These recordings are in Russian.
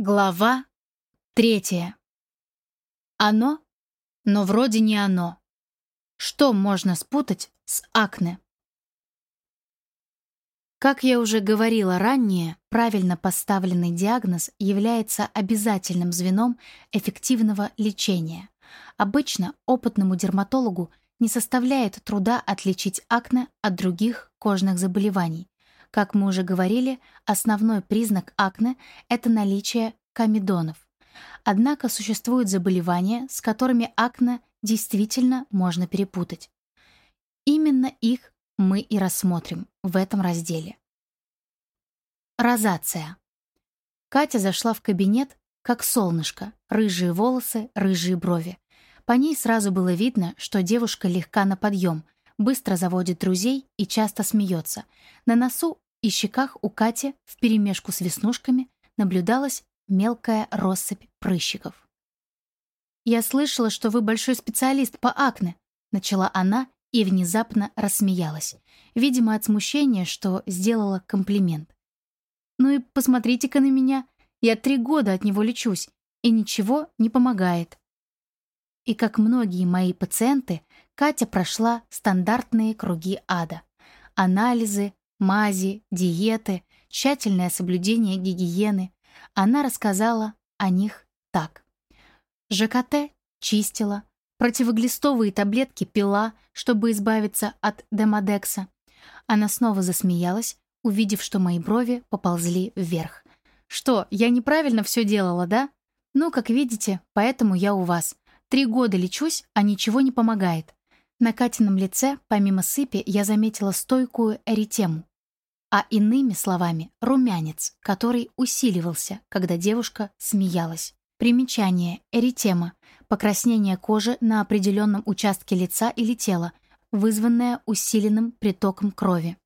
Глава третья. Оно, но вроде не оно. Что можно спутать с акне? Как я уже говорила ранее, правильно поставленный диагноз является обязательным звеном эффективного лечения. Обычно опытному дерматологу не составляет труда отличить акне от других кожных заболеваний, как мы уже говорили, основной признак акне — это наличие комедонов. Однако существуют заболевания, с которыми акне действительно можно перепутать. Именно их мы и рассмотрим в этом разделе. Розация. Катя зашла в кабинет, как солнышко, рыжие волосы, рыжие брови. По ней сразу было видно, что девушка легка на подъем — быстро заводит друзей и часто смеется. На носу и щеках у Кати вперемешку с веснушками наблюдалась мелкая россыпь прыщиков. «Я слышала, что вы большой специалист по акне», — начала она и внезапно рассмеялась, видимо, от смущения, что сделала комплимент. «Ну и посмотрите-ка на меня, я три года от него лечусь, и ничего не помогает». И как многие мои пациенты, Катя прошла стандартные круги ада. Анализы, мази, диеты, тщательное соблюдение гигиены. Она рассказала о них так. ЖКТ чистила, противоглистовые таблетки пила, чтобы избавиться от демодекса. Она снова засмеялась, увидев, что мои брови поползли вверх. «Что, я неправильно все делала, да? Ну, как видите, поэтому я у вас. Три года лечусь, а ничего не помогает. На Катином лице, помимо сыпи, я заметила стойкую эритему, а иными словами — румянец, который усиливался, когда девушка смеялась. Примечание. Эритема. Покраснение кожи на определенном участке лица или тела, вызванное усиленным притоком крови.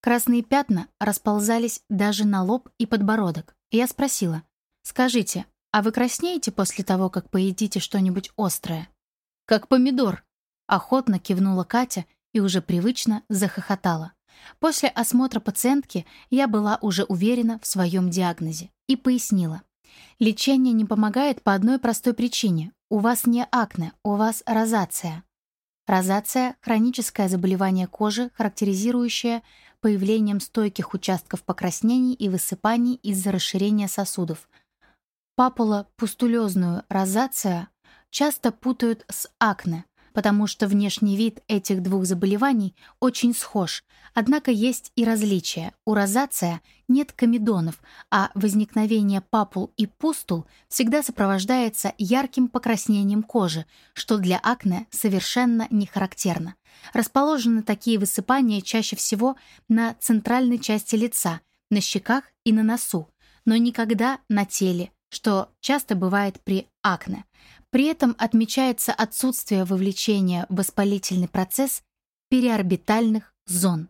Красные пятна расползались даже на лоб и подбородок. Я спросила, «Скажите, а вы краснеете после того, как поедите что-нибудь острое?» «Как помидор», Охотно кивнула Катя и уже привычно захохотала. После осмотра пациентки я была уже уверена в своем диагнозе и пояснила. Лечение не помогает по одной простой причине. У вас не акне, у вас розация. Розация — хроническое заболевание кожи, характеризующее появлением стойких участков покраснений и высыпаний из-за расширения сосудов. Папулопустулезную розация часто путают с акне, потому что внешний вид этих двух заболеваний очень схож, однако есть и различия. У розация нет комедонов, а возникновение папул и пустул всегда сопровождается ярким покраснением кожи, что для акне совершенно не характерно. Расположены такие высыпания чаще всего на центральной части лица, на щеках и на носу, но никогда на теле, что часто бывает при акне. При этом отмечается отсутствие вовлечения в воспалительный процесс периорбитальных зон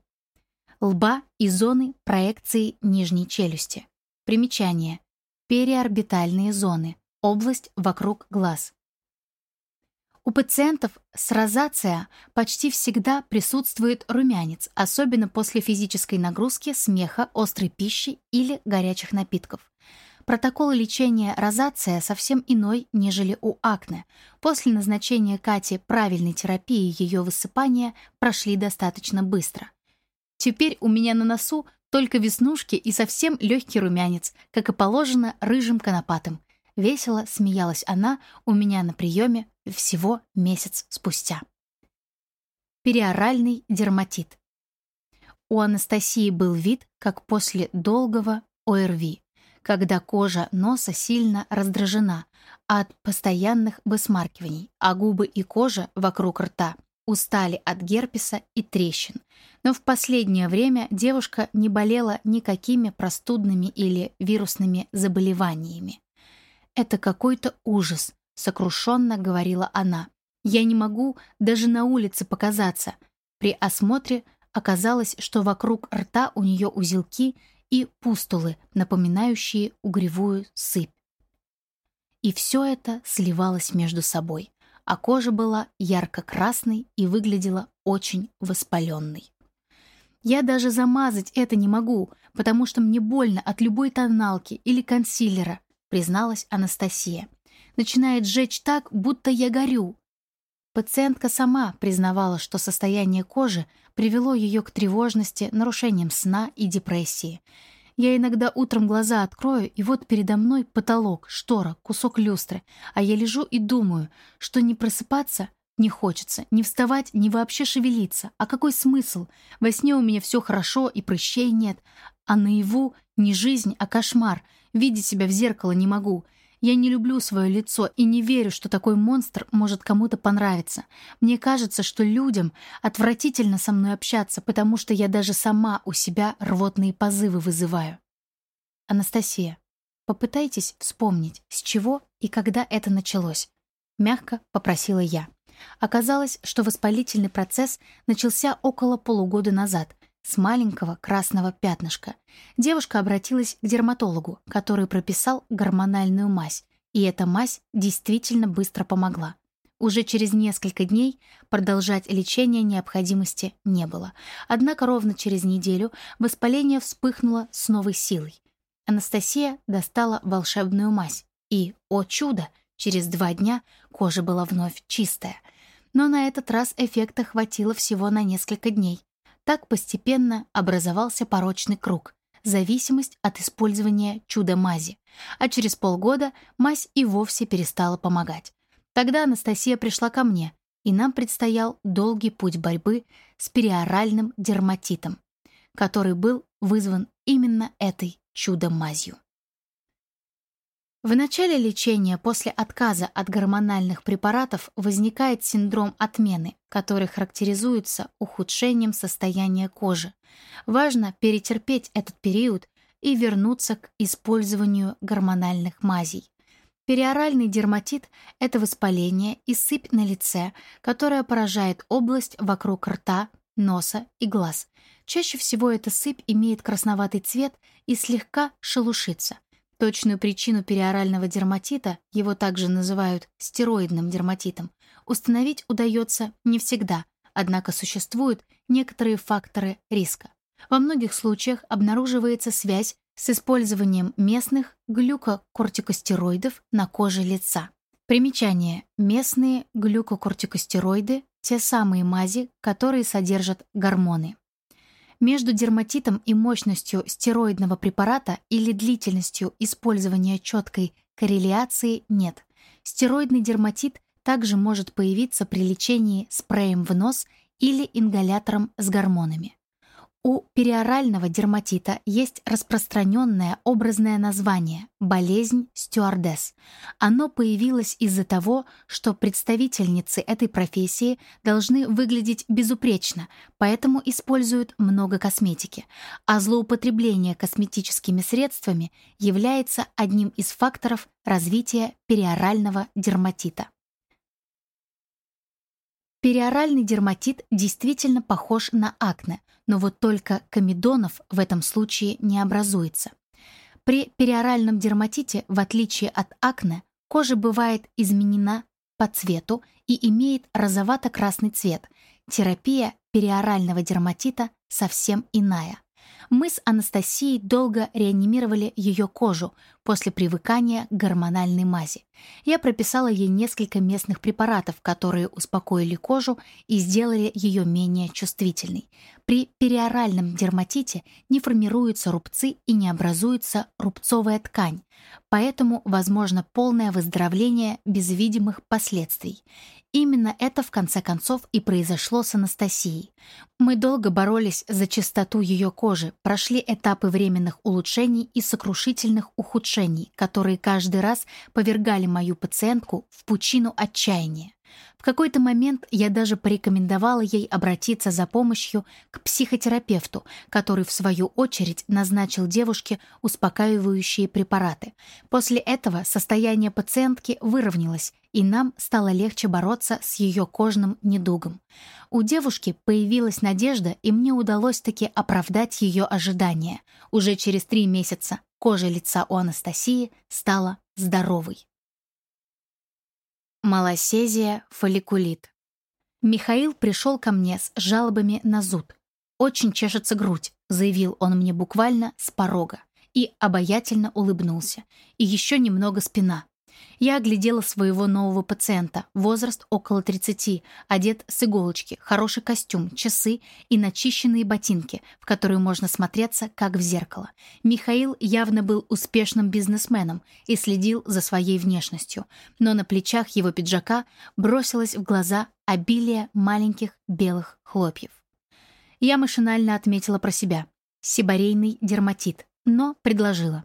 лба и зоны проекции нижней челюсти. Примечание. Периорбитальные зоны. Область вокруг глаз. У пациентов с розация почти всегда присутствует румянец, особенно после физической нагрузки, смеха, острой пищи или горячих напитков. Протокол лечения розация совсем иной, нежели у акне. После назначения Кати правильной терапии ее высыпания прошли достаточно быстро. Теперь у меня на носу только веснушки и совсем легкий румянец, как и положено рыжим конопатым. Весело смеялась она у меня на приеме всего месяц спустя. Периоральный дерматит. У Анастасии был вид, как после долгого ОРВИ когда кожа носа сильно раздражена от постоянных высмаркиваний, а губы и кожа вокруг рта устали от герпеса и трещин. Но в последнее время девушка не болела никакими простудными или вирусными заболеваниями. «Это какой-то ужас», — сокрушенно говорила она. «Я не могу даже на улице показаться». При осмотре оказалось, что вокруг рта у нее узелки и пустулы, напоминающие угревую сыпь. И все это сливалось между собой, а кожа была ярко-красной и выглядела очень воспаленной. Я даже замазать это не могу, потому что мне больно от любой тоналки или консилера, призналась Анастасия. «Начинает жечь так, будто я горю». Пациентка сама признавала, что состояние кожи привело ее к тревожности, нарушениям сна и депрессии. Я иногда утром глаза открою, и вот передо мной потолок, штора, кусок люстры, а я лежу и думаю, что не просыпаться не хочется, не вставать, не вообще шевелиться. А какой смысл? Во сне у меня все хорошо и прыщей нет, а наяву не жизнь, а кошмар. Видеть себя в зеркало не могу. Я не люблю свое лицо и не верю, что такой монстр может кому-то понравиться. Мне кажется, что людям отвратительно со мной общаться, потому что я даже сама у себя рвотные позывы вызываю. Анастасия, попытайтесь вспомнить, с чего и когда это началось. Мягко попросила я. Оказалось, что воспалительный процесс начался около полугода назад, с маленького красного пятнышка. Девушка обратилась к дерматологу, который прописал гормональную мазь, и эта мазь действительно быстро помогла. Уже через несколько дней продолжать лечение необходимости не было. Однако ровно через неделю воспаление вспыхнуло с новой силой. Анастасия достала волшебную мазь, и, о чудо, через два дня кожа была вновь чистая. Но на этот раз эффекта хватило всего на несколько дней. Так постепенно образовался порочный круг, зависимость от использования чудо-мази, а через полгода мазь и вовсе перестала помогать. Тогда Анастасия пришла ко мне, и нам предстоял долгий путь борьбы с периоральным дерматитом, который был вызван именно этой чудо-мазью. В начале лечения после отказа от гормональных препаратов возникает синдром отмены, который характеризуется ухудшением состояния кожи. Важно перетерпеть этот период и вернуться к использованию гормональных мазей. Периоральный дерматит – это воспаление и сыпь на лице, которая поражает область вокруг рта, носа и глаз. Чаще всего эта сыпь имеет красноватый цвет и слегка шелушится – Точную причину периорального дерматита, его также называют стероидным дерматитом, установить удается не всегда, однако существуют некоторые факторы риска. Во многих случаях обнаруживается связь с использованием местных глюкокортикостероидов на коже лица. Примечание. Местные глюкокортикостероиды – те самые мази, которые содержат гормоны. Между дерматитом и мощностью стероидного препарата или длительностью использования четкой корреляции нет. Стероидный дерматит также может появиться при лечении спреем в нос или ингалятором с гормонами. У периорального дерматита есть распространенное образное название – болезнь стюардесс. Оно появилось из-за того, что представительницы этой профессии должны выглядеть безупречно, поэтому используют много косметики, а злоупотребление косметическими средствами является одним из факторов развития периорального дерматита. Периоральный дерматит действительно похож на акне, но вот только комедонов в этом случае не образуется. При периоральном дерматите, в отличие от акне, кожа бывает изменена по цвету и имеет розовато-красный цвет. Терапия периорального дерматита совсем иная. Мы с Анастасией долго реанимировали ее кожу после привыкания к гормональной мази. Я прописала ей несколько местных препаратов, которые успокоили кожу и сделали ее менее чувствительной. При периоральном дерматите не формируются рубцы и не образуется рубцовая ткань, поэтому возможно полное выздоровление без видимых последствий. Именно это в конце концов и произошло с Анастасией. Мы долго боролись за чистоту ее кожи, прошли этапы временных улучшений и сокрушительных ухудшений, которые каждый раз повергали мою пациентку в пучину отчаяния. В какой-то момент я даже порекомендовала ей обратиться за помощью к психотерапевту, который, в свою очередь, назначил девушке успокаивающие препараты. После этого состояние пациентки выровнялось, и нам стало легче бороться с ее кожным недугом. У девушки появилась надежда, и мне удалось таки оправдать ее ожидания. Уже через три месяца кожа лица у Анастасии стала здоровой. Малосезия, фолликулит. Михаил пришел ко мне с жалобами на зуд. «Очень чешется грудь», — заявил он мне буквально с порога. и обаятельно улыбнулся. И еще немного спина. Я оглядела своего нового пациента, возраст около 30, одет с иголочки, хороший костюм, часы и начищенные ботинки, в которые можно смотреться, как в зеркало. Михаил явно был успешным бизнесменом и следил за своей внешностью, но на плечах его пиджака бросилось в глаза обилие маленьких белых хлопьев. Я машинально отметила про себя. Сибарейный дерматит, но предложила.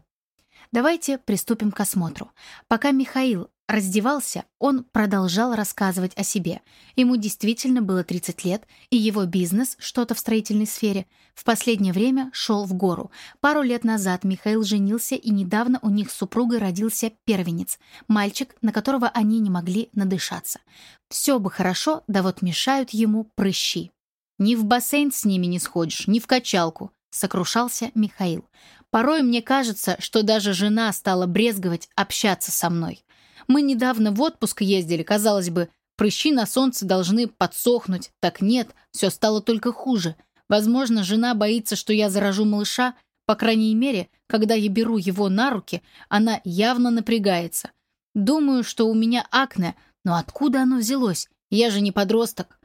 Давайте приступим к осмотру. Пока Михаил раздевался, он продолжал рассказывать о себе. Ему действительно было 30 лет, и его бизнес, что-то в строительной сфере, в последнее время шел в гору. Пару лет назад Михаил женился, и недавно у них с супругой родился первенец, мальчик, на которого они не могли надышаться. Все бы хорошо, да вот мешают ему прыщи. «Ни в бассейн с ними не сходишь, ни в качалку», — сокрушался Михаил. Порой мне кажется, что даже жена стала брезговать общаться со мной. Мы недавно в отпуск ездили, казалось бы, прыщи на солнце должны подсохнуть. Так нет, все стало только хуже. Возможно, жена боится, что я заражу малыша. По крайней мере, когда я беру его на руки, она явно напрягается. Думаю, что у меня акне, но откуда оно взялось? Я же не подросток.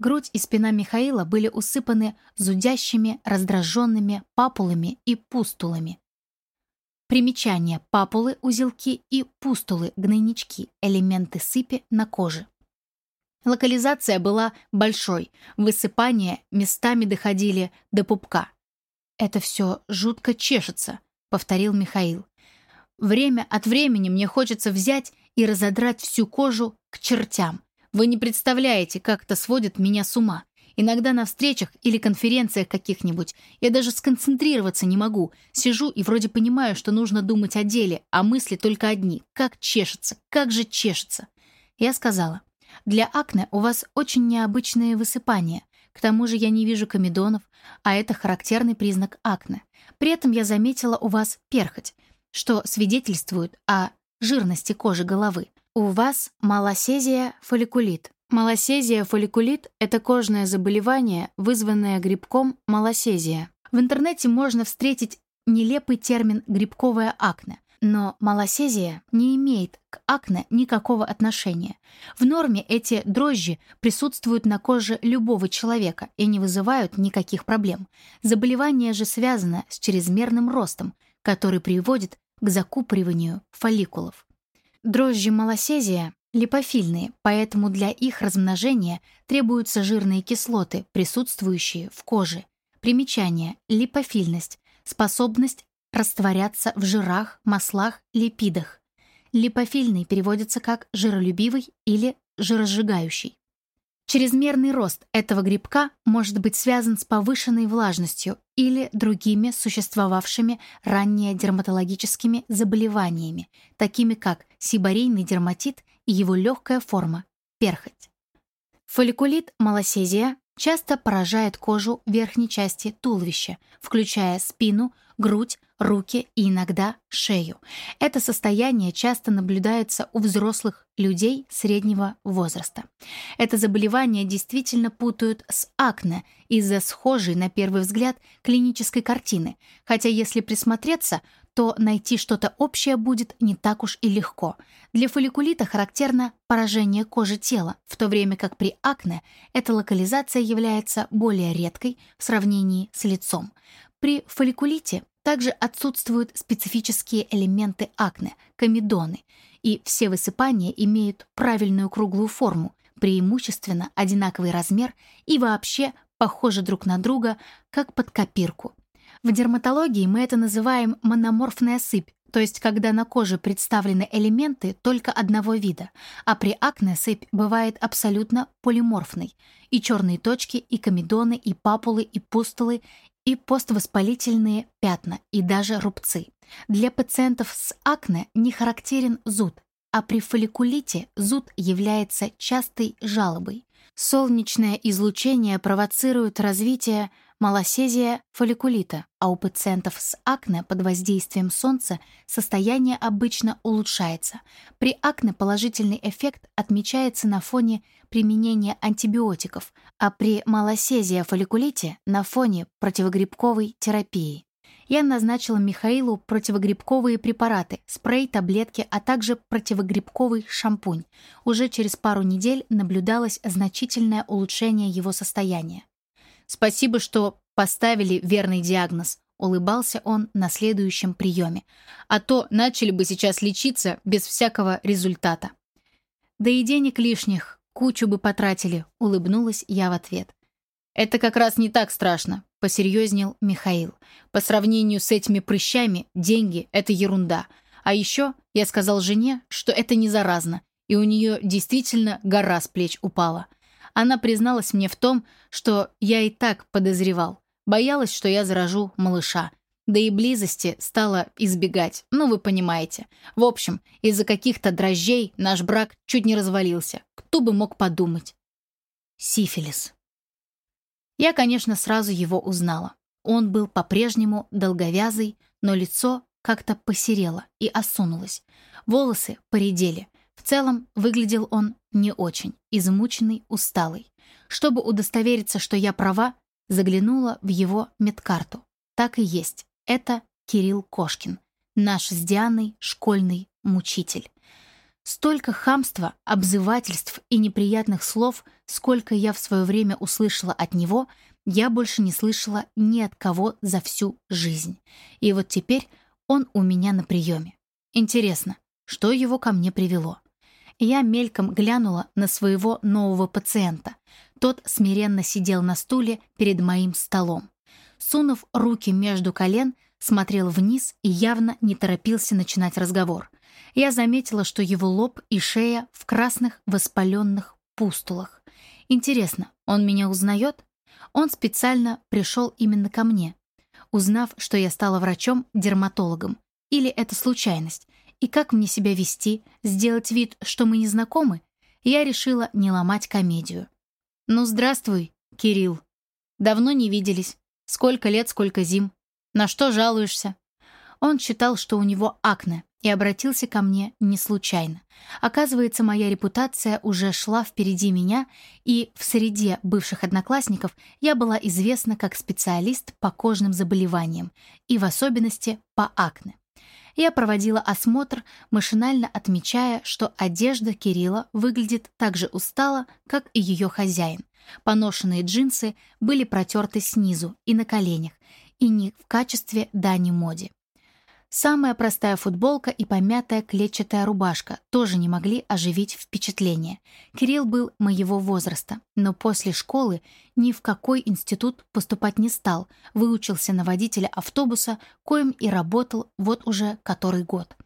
Грудь и спина Михаила были усыпаны зудящими, раздраженными папулами и пустулами. Примечание. Папулы, узелки и пустулы, гнойнички, элементы сыпи на коже. Локализация была большой, высыпания местами доходили до пупка. «Это все жутко чешется», — повторил Михаил. «Время от времени мне хочется взять и разодрать всю кожу к чертям, вы не представляете, как это сводит меня с ума. Иногда на встречах или конференциях каких-нибудь я даже сконцентрироваться не могу. Сижу и вроде понимаю, что нужно думать о деле, а мысли только одни. Как чешется, как же чешется. Я сказала, для акне у вас очень необычные высыпания. К тому же я не вижу комедонов, а это характерный признак акне. При этом я заметила у вас перхоть, что свидетельствует о жирности кожи головы. У вас малосезия фолликулит. Малосезия фолликулит – это кожное заболевание, вызванное грибком малосезия. В интернете можно встретить нелепый термин «грибковое акне», но малосезия не имеет к акне никакого отношения. В норме эти дрожжи присутствуют на коже любого человека и не вызывают никаких проблем. Заболевание же связано с чрезмерным ростом, который приводит к закупориванию фолликулов. Дрожжи малосезия липофильные, поэтому для их размножения требуются жирные кислоты, присутствующие в коже. Примечание. Липофильность. Способность растворяться в жирах, маслах, липидах. Липофильный переводится как жиролюбивый или жиросжигающий. Чрезмерный рост этого грибка может быть связан с повышенной влажностью или другими существовавшими ранее дерматологическими заболеваниями, такими как сибарейный дерматит и его легкая форма – перхоть. Фолликулит малосезия часто поражает кожу верхней части туловища, включая спину, грудь, руки и иногда шею. Это состояние часто наблюдается у взрослых людей среднего возраста. Это заболевание действительно путают с акне из-за схожей, на первый взгляд, клинической картины, хотя если присмотреться, то найти что-то общее будет не так уж и легко. Для фолликулита характерно поражение кожи тела, в то время как при акне эта локализация является более редкой в сравнении с лицом. При фолликулите также отсутствуют специфические элементы акне – комедоны, и все высыпания имеют правильную круглую форму, преимущественно одинаковый размер и вообще похожи друг на друга, как под копирку. В дерматологии мы это называем мономорфная сыпь, то есть когда на коже представлены элементы только одного вида, а при акне сыпь бывает абсолютно полиморфной. И черные точки, и комедоны, и папулы, и пустулы, и поствоспалительные пятна, и даже рубцы. Для пациентов с акне не характерен зуд, а при фолликулите зуд является частой жалобой. Солнечное излучение провоцирует развитие малосезия фолликулита, а у пациентов с акне под воздействием солнца состояние обычно улучшается. При акне положительный эффект отмечается на фоне применения антибиотиков, а при малосезия фолликулите — на фоне противогрибковой терапии. Я назначила Михаилу противогрибковые препараты, спрей, таблетки, а также противогрибковый шампунь. Уже через пару недель наблюдалось значительное улучшение его состояния. «Спасибо, что поставили верный диагноз», — улыбался он на следующем приеме. «А то начали бы сейчас лечиться без всякого результата». «Да и денег лишних, кучу бы потратили», — улыбнулась я в ответ. «Это как раз не так страшно», — посерьезнел Михаил. «По сравнению с этими прыщами, деньги — это ерунда. А еще я сказал жене, что это не заразно, и у нее действительно гора с плеч упала. Она призналась мне в том, что я и так подозревал. Боялась, что я заражу малыша. Да и близости стала избегать, ну вы понимаете. В общем, из-за каких-то дрожжей наш брак чуть не развалился. Кто бы мог подумать? Сифилис. Я, конечно, сразу его узнала. Он был по-прежнему долговязый, но лицо как-то посерело и осунулось. Волосы поредели. В целом, выглядел он не очень, измученный, усталый. Чтобы удостовериться, что я права, заглянула в его медкарту. Так и есть. Это Кирилл Кошкин, наш с Дианой школьный мучитель. Столько хамства, обзывательств и неприятных слов, сколько я в свое время услышала от него, я больше не слышала ни от кого за всю жизнь. И вот теперь он у меня на приеме. Интересно, что его ко мне привело? Я мельком глянула на своего нового пациента. Тот смиренно сидел на стуле перед моим столом. Сунув руки между колен, смотрел вниз и явно не торопился начинать разговор я заметила, что его лоб и шея в красных воспаленных пустулах. Интересно, он меня узнает? Он специально пришел именно ко мне, узнав, что я стала врачом-дерматологом. Или это случайность? И как мне себя вести, сделать вид, что мы не знакомы? Я решила не ломать комедию. «Ну, здравствуй, Кирилл. Давно не виделись. Сколько лет, сколько зим. На что жалуешься?» Он считал, что у него акне, и обратился ко мне не случайно. Оказывается, моя репутация уже шла впереди меня, и в среде бывших одноклассников я была известна как специалист по кожным заболеваниям, и в особенности по акне. Я проводила осмотр, машинально отмечая, что одежда Кирилла выглядит так же устало, как и ее хозяин. Поношенные джинсы были протерты снизу и на коленях, и не в качестве дани моде. Самая простая футболка и помятая клетчатая рубашка тоже не могли оживить впечатление. Кирилл был моего возраста, но после школы ни в какой институт поступать не стал, выучился на водителя автобуса, коим и работал вот уже который год.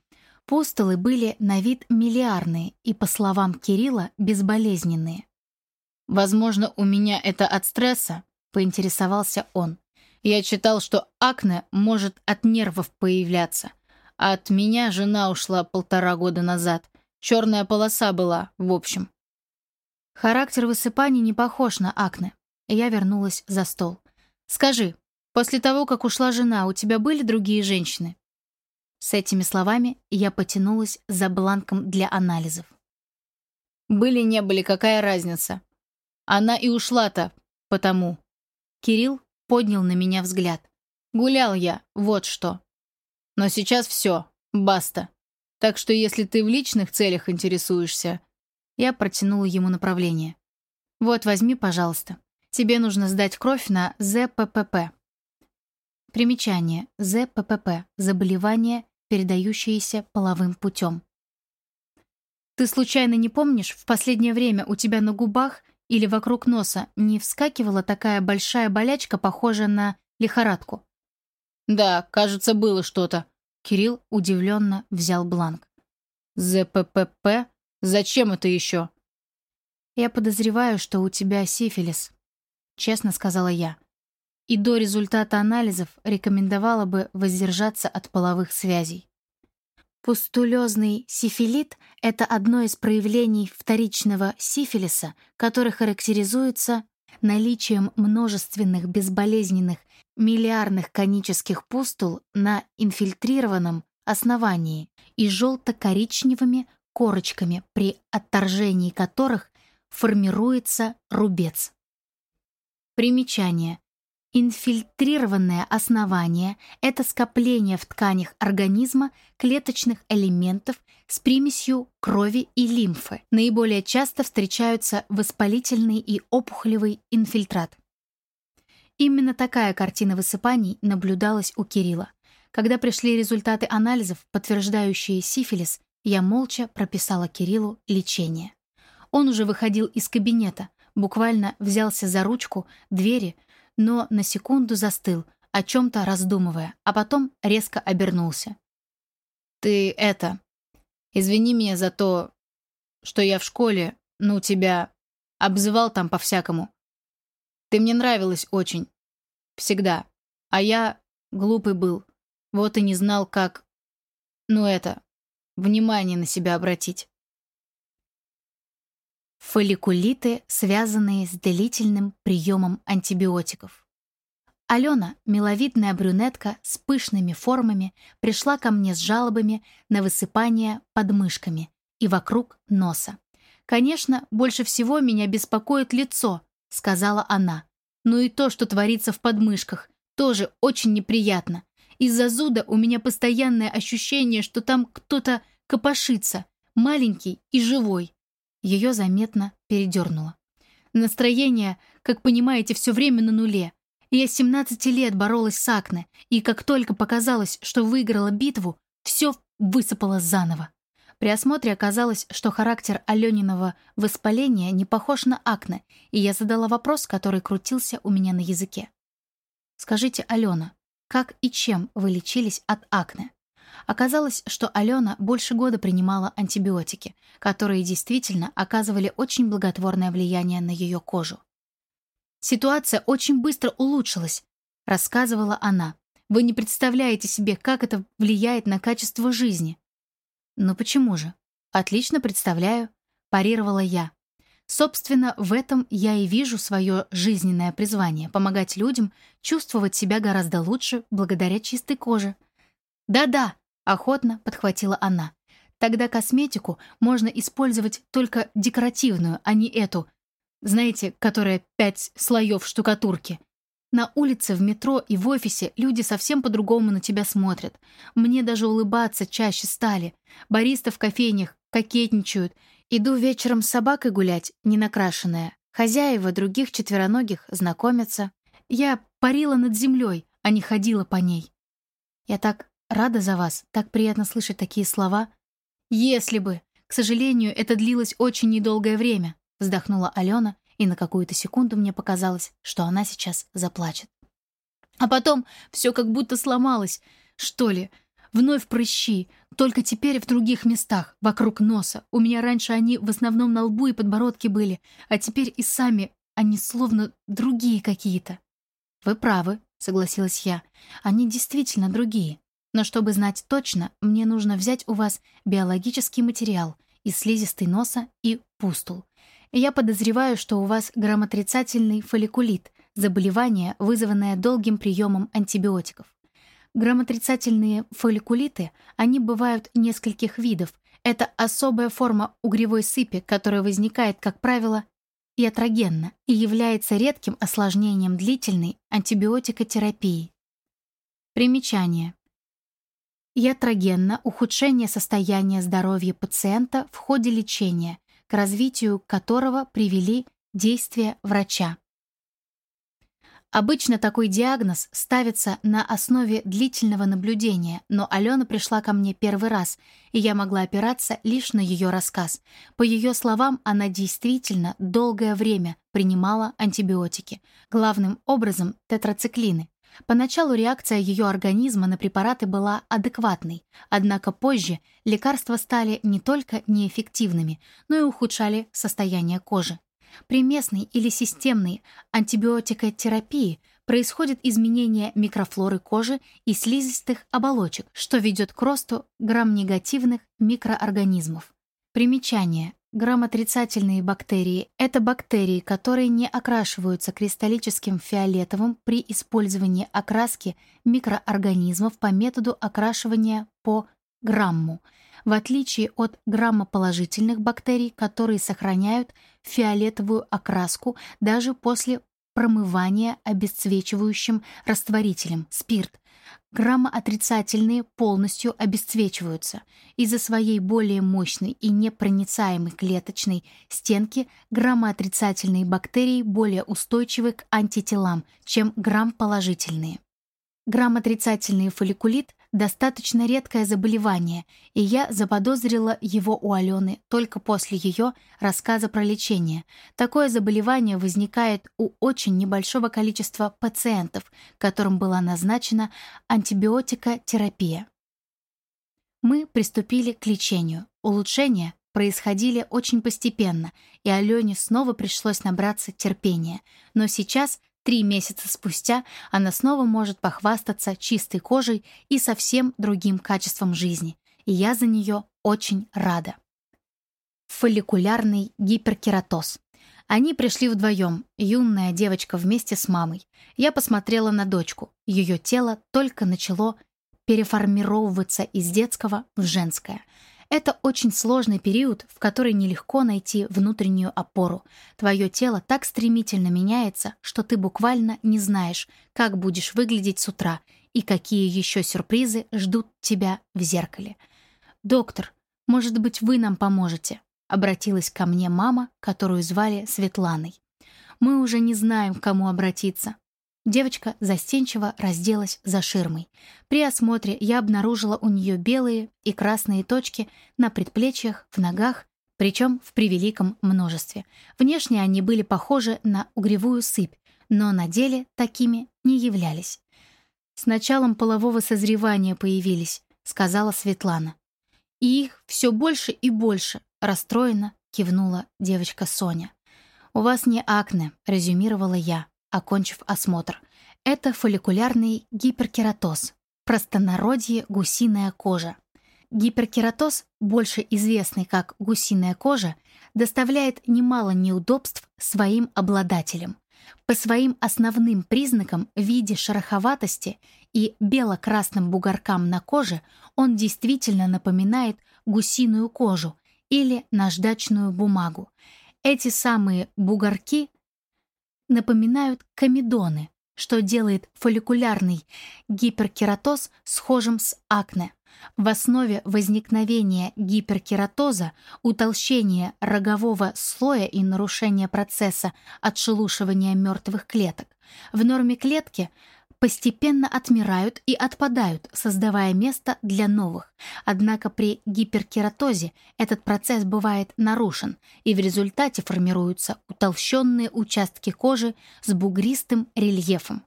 Пустолы были на вид миллиардные и, по словам Кирилла, безболезненные. «Возможно, у меня это от стресса», — поинтересовался он. Я читал, что акне может от нервов появляться. А от меня жена ушла полтора года назад. Черная полоса была, в общем. Характер высыпаний не похож на акне. Я вернулась за стол. «Скажи, после того, как ушла жена, у тебя были другие женщины?» С этими словами я потянулась за бланком для анализов. «Были-не были, какая разница? Она и ушла-то, потому...» Кирилл поднял на меня взгляд. Гулял я, вот что. Но сейчас все, баста. Так что если ты в личных целях интересуешься... Я протянула ему направление. Вот, возьми, пожалуйста. Тебе нужно сдать кровь на ЗППП. Примечание. ЗППП. Заболевание, передающееся половым путем. Ты случайно не помнишь, в последнее время у тебя на губах или вокруг носа не вскакивала такая большая болячка, похожая на лихорадку? «Да, кажется, было что-то». Кирилл удивленно взял бланк. «ЗППП? Зачем это еще?» «Я подозреваю, что у тебя сифилис», — честно сказала я. «И до результата анализов рекомендовала бы воздержаться от половых связей». Пустулезный сифилит – это одно из проявлений вторичного сифилиса, который характеризуется наличием множественных безболезненных миллиардных конических пустул на инфильтрированном основании и желто-коричневыми корочками, при отторжении которых формируется рубец. Примечание. Инфильтрированное основание – это скопление в тканях организма клеточных элементов с примесью крови и лимфы. Наиболее часто встречаются воспалительный и опухолевый инфильтрат. Именно такая картина высыпаний наблюдалась у Кирилла. Когда пришли результаты анализов, подтверждающие сифилис, я молча прописала Кириллу лечение. Он уже выходил из кабинета, буквально взялся за ручку двери, но на секунду застыл, о чем-то раздумывая, а потом резко обернулся. «Ты это... Извини меня за то, что я в школе, ну, тебя обзывал там по-всякому. Ты мне нравилась очень. Всегда. А я глупый был. Вот и не знал, как... Ну, это... Внимание на себя обратить». Фолликулиты, связанные с длительным приемом антибиотиков. Алена, миловидная брюнетка с пышными формами, пришла ко мне с жалобами на высыпание под мышками и вокруг носа. «Конечно, больше всего меня беспокоит лицо», — сказала она. «Ну и то, что творится в подмышках, тоже очень неприятно. Из-за зуда у меня постоянное ощущение, что там кто-то копошится, маленький и живой. Ее заметно передернуло. Настроение, как понимаете, все время на нуле. Я с 17 лет боролась с акне, и как только показалось, что выиграла битву, все высыпало заново. При осмотре оказалось, что характер Алёниного воспаления не похож на акне, и я задала вопрос, который крутился у меня на языке. «Скажите, Алена, как и чем вы лечились от акне?» Оказалось, что Алена больше года принимала антибиотики, которые действительно оказывали очень благотворное влияние на ее кожу. «Ситуация очень быстро улучшилась», — рассказывала она. «Вы не представляете себе, как это влияет на качество жизни». «Ну почему же?» «Отлично представляю», — парировала я. Собственно, в этом я и вижу свое жизненное призвание — помогать людям чувствовать себя гораздо лучше благодаря чистой коже. «Да-да», Охотно подхватила она. Тогда косметику можно использовать только декоративную, а не эту, знаете, которая пять слоев штукатурки. На улице, в метро и в офисе люди совсем по-другому на тебя смотрят. Мне даже улыбаться чаще стали. Бариста в кофейнях кокетничают. Иду вечером с собакой гулять, не накрашенная. Хозяева других четвероногих знакомятся. Я парила над землей, а не ходила по ней. Я так Рада за вас. Так приятно слышать такие слова. Если бы. К сожалению, это длилось очень недолгое время, вздохнула Алена, и на какую-то секунду мне показалось, что она сейчас заплачет. А потом все как будто сломалось, что ли. Вновь прыщи, только теперь в других местах, вокруг носа. У меня раньше они в основном на лбу и подбородке были, а теперь и сами они словно другие какие-то. Вы правы, согласилась я. Они действительно другие. Но чтобы знать точно, мне нужно взять у вас биологический материал из слизистой носа и пустул. Я подозреваю, что у вас грамотрицательный фолликулит, заболевание, вызванное долгим приемом антибиотиков. Грамотрицательные фолликулиты, они бывают нескольких видов. Это особая форма угревой сыпи, которая возникает, как правило, iatrогенно и является редким осложнением длительной антибиотикотерапии. Примечание. Ятрогенно ухудшение состояния здоровья пациента в ходе лечения, к развитию которого привели действия врача. Обычно такой диагноз ставится на основе длительного наблюдения, но Алена пришла ко мне первый раз, и я могла опираться лишь на ее рассказ. По ее словам, она действительно долгое время принимала антибиотики, главным образом тетрациклины. Поначалу реакция ее организма на препараты была адекватной, однако позже лекарства стали не только неэффективными, но и ухудшали состояние кожи. При местной или системной антибиотикотерапии происходит изменение микрофлоры кожи и слизистых оболочек, что ведет к росту грамнегативных микроорганизмов. Примечание. Грамотрицательные бактерии — это бактерии, которые не окрашиваются кристаллическим фиолетовым при использовании окраски микроорганизмов по методу окрашивания по грамму, в отличие от граммоположительных бактерий, которые сохраняют фиолетовую окраску даже после промывания обесцвечивающим растворителем, спирт. Граммоотрицательные полностью обесцвечиваются. Из-за своей более мощной и непроницаемой клеточной стенки граммоотрицательные бактерии более устойчивы к антителам, чем грамположительные. Грамм-отрицательный фолликулит – достаточно редкое заболевание, и я заподозрила его у Алены только после ее рассказа про лечение. Такое заболевание возникает у очень небольшого количества пациентов, которым была назначена антибиотикотерапия. Мы приступили к лечению. Улучшения происходили очень постепенно, и Алене снова пришлось набраться терпения. Но сейчас Три месяца спустя она снова может похвастаться чистой кожей и совсем другим качеством жизни, и я за нее очень рада. Фолликулярный гиперкератоз. Они пришли вдвоем, юная девочка вместе с мамой. Я посмотрела на дочку. Ее тело только начало переформировываться из детского в женское — это очень сложный период, в который нелегко найти внутреннюю опору. Твое тело так стремительно меняется, что ты буквально не знаешь, как будешь выглядеть с утра и какие еще сюрпризы ждут тебя в зеркале. «Доктор, может быть, вы нам поможете?» — обратилась ко мне мама, которую звали Светланой. «Мы уже не знаем, к кому обратиться. Девочка застенчиво разделась за ширмой. При осмотре я обнаружила у нее белые и красные точки на предплечьях, в ногах, причем в превеликом множестве. Внешне они были похожи на угревую сыпь, но на деле такими не являлись. «С началом полового созревания появились», — сказала Светлана. «И их все больше и больше», — расстроенно кивнула девочка Соня. «У вас не акне», — резюмировала я окончив осмотр. Это фолликулярный гиперкератоз, простонародье гусиная кожа. Гиперкератоз, больше известный как гусиная кожа, доставляет немало неудобств своим обладателям. По своим основным признакам в виде шероховатости и бело-красным бугоркам на коже он действительно напоминает гусиную кожу или наждачную бумагу. Эти самые бугорки напоминают комедоны, что делает фолликулярный гиперкератоз схожим с акне. В основе возникновения гиперкератоза утолщение рогового слоя и нарушение процесса отшелушивания мертвых клеток. В норме клетки постепенно отмирают и отпадают, создавая место для новых. Однако при гиперкератозе этот процесс бывает нарушен, и в результате формируются утолщенные участки кожи с бугристым рельефом.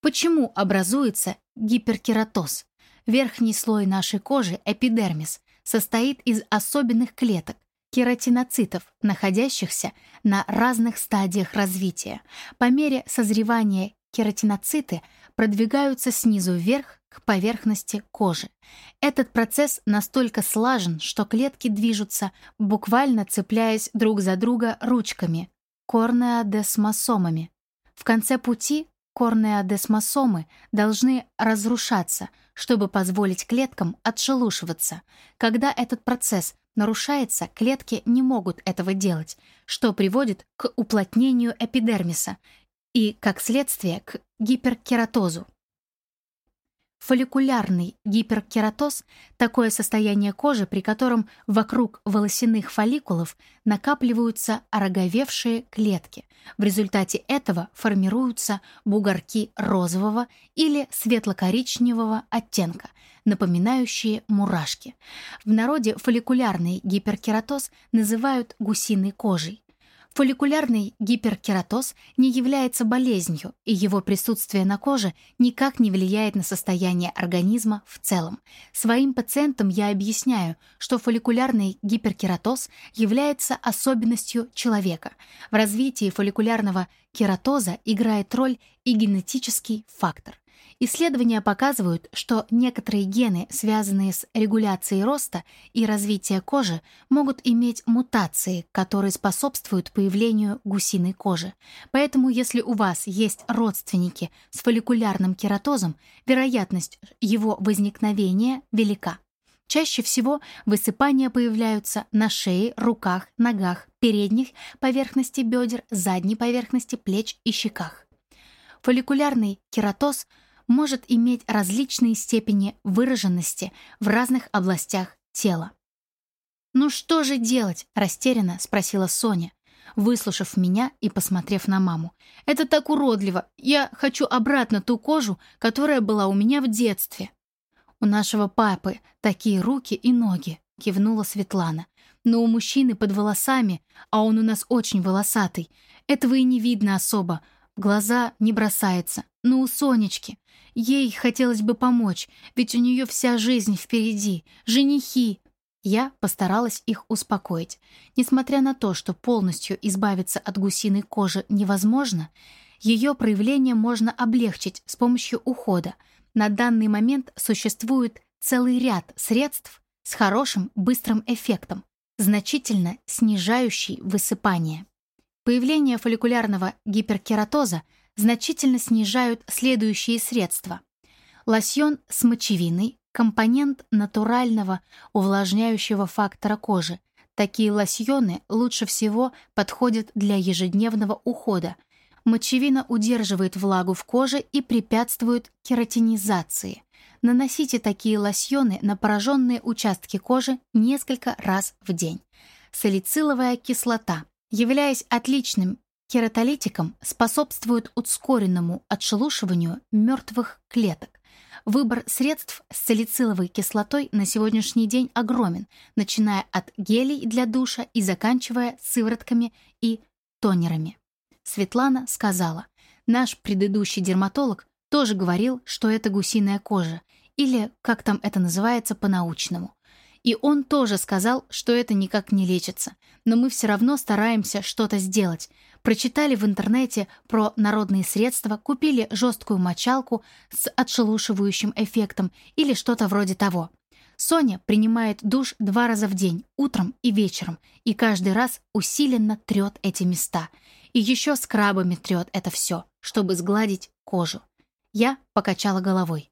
Почему образуется гиперкератоз? Верхний слой нашей кожи, эпидермис, состоит из особенных клеток, кератиноцитов, находящихся на разных стадиях развития. По мере созревания кератиноциты продвигаются снизу вверх к поверхности кожи. Этот процесс настолько слажен, что клетки движутся, буквально цепляясь друг за друга ручками, корнеодесмосомами. В конце пути корнеодесмосомы должны разрушаться, чтобы позволить клеткам отшелушиваться. Когда этот процесс нарушается, клетки не могут этого делать, что приводит к уплотнению эпидермиса и, как следствие, к гиперкератозу. Фолликулярный гиперкератоз – такое состояние кожи, при котором вокруг волосяных фолликулов накапливаются ороговевшие клетки. В результате этого формируются бугорки розового или светло-коричневого оттенка, напоминающие мурашки. В народе фолликулярный гиперкератоз называют гусиной кожей. Фолликулярный гиперкератоз не является болезнью, и его присутствие на коже никак не влияет на состояние организма в целом. Своим пациентам я объясняю, что фолликулярный гиперкератоз является особенностью человека. В развитии фолликулярного кератоза играет роль и генетический фактор. Исследования показывают, что некоторые гены, связанные с регуляцией роста и развития кожи, могут иметь мутации, которые способствуют появлению гусиной кожи. Поэтому, если у вас есть родственники с фолликулярным кератозом, вероятность его возникновения велика. Чаще всего высыпания появляются на шее, руках, ногах, передних поверхности бедер, задней поверхности плеч и щеках. Фолликулярный кератоз может иметь различные степени выраженности в разных областях тела. «Ну что же делать?» — растерянно спросила Соня, выслушав меня и посмотрев на маму. «Это так уродливо. Я хочу обратно ту кожу, которая была у меня в детстве». «У нашего папы такие руки и ноги», — кивнула Светлана. «Но у мужчины под волосами, а он у нас очень волосатый. Этого и не видно особо. Глаза не бросается. Но у Сонечки. Ей хотелось бы помочь, ведь у нее вся жизнь впереди. Женихи». Я постаралась их успокоить. Несмотря на то, что полностью избавиться от гусиной кожи невозможно, ее проявление можно облегчить с помощью ухода — на данный момент существует целый ряд средств с хорошим быстрым эффектом, значительно снижающий высыпание. Появление фолликулярного гиперкератоза значительно снижают следующие средства. Лосьон с мочевиной – компонент натурального увлажняющего фактора кожи. Такие лосьоны лучше всего подходят для ежедневного ухода – Мочевина удерживает влагу в коже и препятствует кератинизации. Наносите такие лосьоны на пораженные участки кожи несколько раз в день. Салициловая кислота, являясь отличным кератолитиком, способствует ускоренному отшелушиванию мертвых клеток. Выбор средств с салициловой кислотой на сегодняшний день огромен, начиная от гелей для душа и заканчивая сыворотками и тонерами. Светлана сказала, наш предыдущий дерматолог тоже говорил, что это гусиная кожа, или как там это называется по-научному. И он тоже сказал, что это никак не лечится, но мы все равно стараемся что-то сделать. Прочитали в интернете про народные средства, купили жесткую мочалку с отшелушивающим эффектом или что-то вроде того. Соня принимает душ два раза в день, утром и вечером, и каждый раз усиленно трет эти места – и еще скрабами трет это все, чтобы сгладить кожу. Я покачала головой.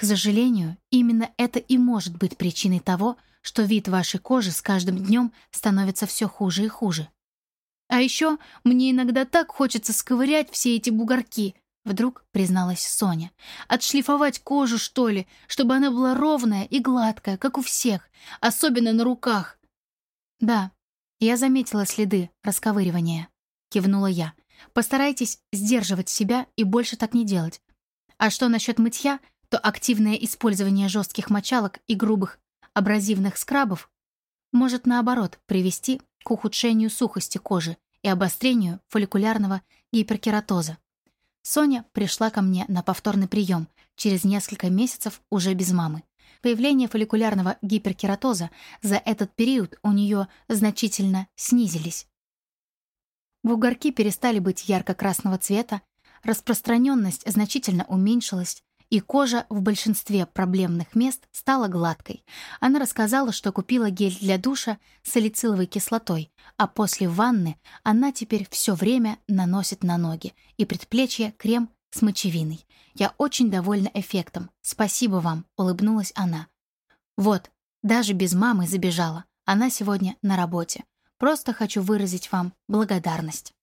К сожалению, именно это и может быть причиной того, что вид вашей кожи с каждым днем становится все хуже и хуже. А еще мне иногда так хочется сковырять все эти бугорки, вдруг призналась Соня. Отшлифовать кожу, что ли, чтобы она была ровная и гладкая, как у всех, особенно на руках. Да, я заметила следы расковыривания кивнула я. Постарайтесь сдерживать себя и больше так не делать. А что насчет мытья, то активное использование жестких мочалок и грубых абразивных скрабов может, наоборот, привести к ухудшению сухости кожи и обострению фолликулярного гиперкератоза. Соня пришла ко мне на повторный прием через несколько месяцев уже без мамы. Появление фолликулярного гиперкератоза за этот период у нее значительно снизились. Бугорки перестали быть ярко-красного цвета, распространенность значительно уменьшилась, и кожа в большинстве проблемных мест стала гладкой. Она рассказала, что купила гель для душа с салициловой кислотой, а после ванны она теперь все время наносит на ноги и предплечье крем с мочевиной. «Я очень довольна эффектом. Спасибо вам», — улыбнулась она. «Вот, даже без мамы забежала. Она сегодня на работе. Просто хочу выразить вам благодарность.